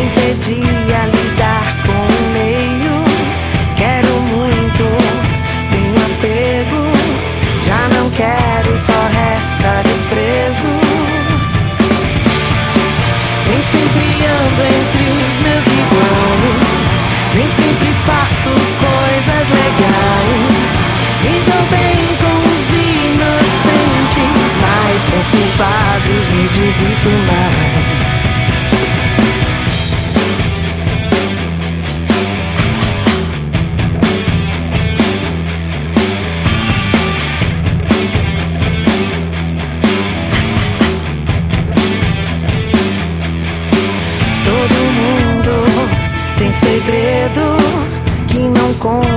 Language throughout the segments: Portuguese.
impedia lidar com o meio. Quero muito, tenho apego, já não quero só resta desprezo. Nem sempre ando entre os meus iguais, nem sempre faço coisas legais. Me dou bem com os inocentes, mas com os culpados me divido mais. con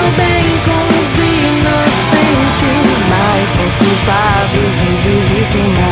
também com os inocentes, mas com os culpados me divirto mais.